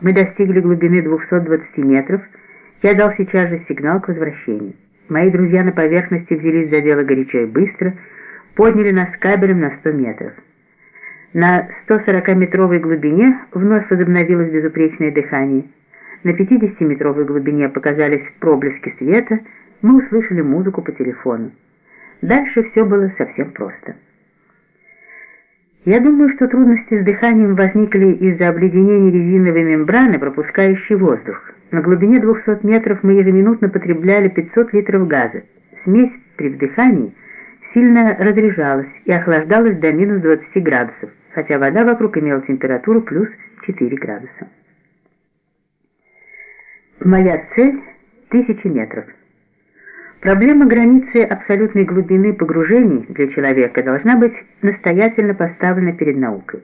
Мы достигли глубины 220 метров. Я дал сейчас же сигнал к возвращению. Мои друзья на поверхности взялись за дело горячо и быстро, подняли нас кабелем на 100 метров. На 140-метровой глубине вновь возобновилось безупречное дыхание. На 50-метровой глубине показались проблески света, мы услышали музыку по телефону. Дальше все было совсем просто. Я думаю, что трудности с дыханием возникли из-за обледенения резиновой мембраны, пропускающей воздух. На глубине 200 метров мы ежеминутно потребляли 500 литров газа. Смесь при вдыхании сильно разряжалась и охлаждалась до минус 20 градусов, хотя вода вокруг имела температуру плюс 4 градуса. Моя цель – тысячи метров. Проблема границы абсолютной глубины погружений для человека должна быть настоятельно поставлена перед наукой.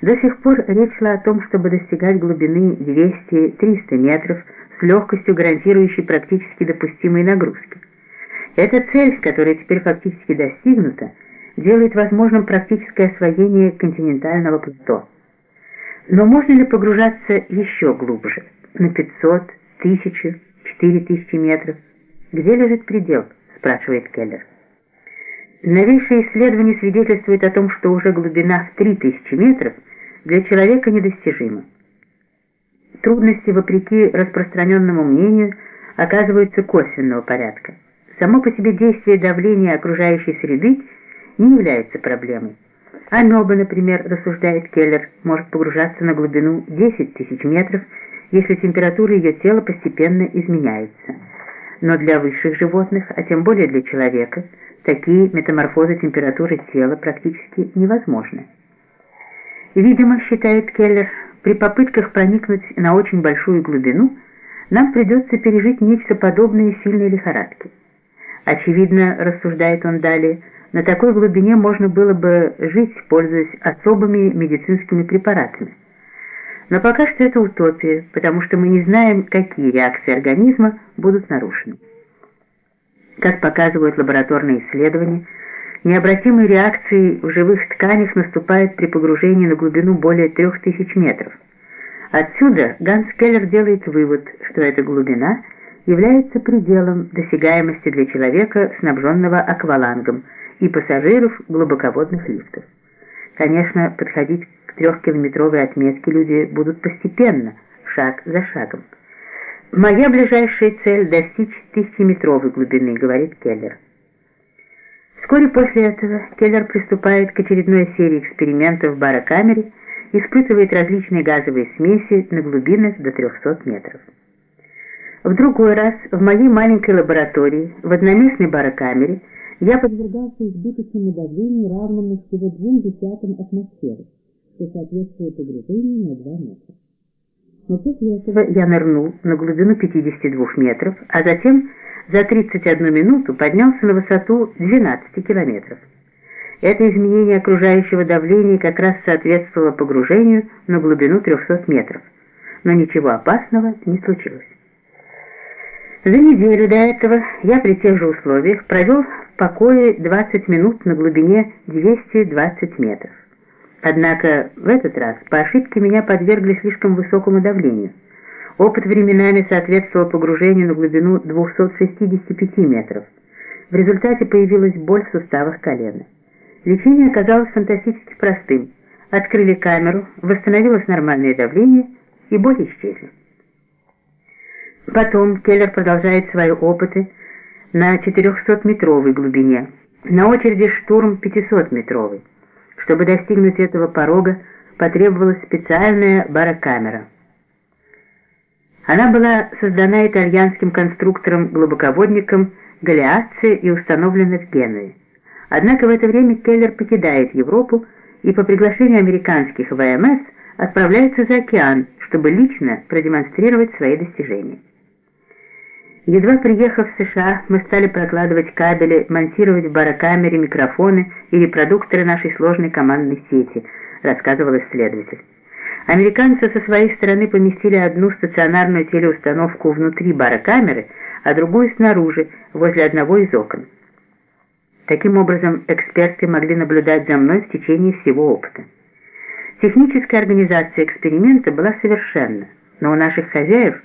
До сих пор речь шла о том, чтобы достигать глубины 200-300 метров с легкостью, гарантирующей практически допустимые нагрузки. Эта цель, которая теперь фактически достигнута, делает возможным практическое освоение континентального плато. Но можно ли погружаться еще глубже, на 500, 1000, 4000 метров? «Где лежит предел?» – спрашивает Келлер. Новейшие исследования свидетельствуют о том, что уже глубина в 3000 метров для человека недостижима. Трудности, вопреки распространенному мнению, оказываются косвенного порядка. Само по себе действие давления окружающей среды не является проблемой. Амеба, например, рассуждает Келлер, может погружаться на глубину 10 тысяч метров, если температура ее тела постепенно изменяется но для высших животных, а тем более для человека, такие метаморфозы температуры тела практически невозможны. Видимо, считает Келлер, при попытках проникнуть на очень большую глубину нам придется пережить нечто подобное сильной лихорадке. Очевидно, рассуждает он далее, на такой глубине можно было бы жить, пользуясь особыми медицинскими препаратами. Но пока что это утопия, потому что мы не знаем, какие реакции организма будут нарушены. Как показывают лабораторные исследования, необратимые реакции в живых тканях наступают при погружении на глубину более 3000 метров. Отсюда Ганс Келлер делает вывод, что эта глубина является пределом досягаемости для человека, снабженного аквалангом, и пассажиров глубоководных лифтов. Конечно, подходить к трехкилометровой отметке люди будут постепенно, шаг за шагом. «Моя ближайшая цель – достичь тысячеметровой глубины», – говорит Келлер. Вскоре после этого Келлер приступает к очередной серии экспериментов в барокамере, испытывает различные газовые смеси на глубинах до 300 метров. В другой раз в моей маленькой лаборатории в одноместной барокамере я подвергался избыточному давлению, равному всего двум десятым атмосферы что соответствует погружению на 2 метра. Но после этого я нырнул на глубину 52 метров, а затем за 31 минуту поднялся на высоту 12 километров. Это изменение окружающего давления как раз соответствовало погружению на глубину 300 метров, но ничего опасного не случилось. За неделю до этого я при тех же условиях провел в покое 20 минут на глубине 220 метров. Однако в этот раз по ошибке меня подвергли слишком высокому давлению. Опыт временами соответствовал погружению на глубину 265 метров. В результате появилась боль в суставах колена. Лечение оказалось фантастически простым. Открыли камеру, восстановилось нормальное давление, и боль исчезли. Потом Келлер продолжает свои опыты на 400-метровой глубине. На очереди штурм 500-метровый. Чтобы достигнуть этого порога, потребовалась специальная барокамера. Она была создана итальянским конструктором-глубоководником Галиаци и установлена в Генуе. Однако в это время Келлер покидает Европу и по приглашению американских ВМС отправляется за океан, чтобы лично продемонстрировать свои достижения. Едва приехав в США, мы стали прокладывать кабели, монтировать в барокамере микрофоны и репродукторы нашей сложной командной сети, рассказывал исследователь. Американцы со своей стороны поместили одну стационарную телеустановку внутри барокамеры, а другую снаружи, возле одного из окон. Таким образом, эксперты могли наблюдать за мной в течение всего опыта. Техническая организация эксперимента была совершенна, но у наших хозяев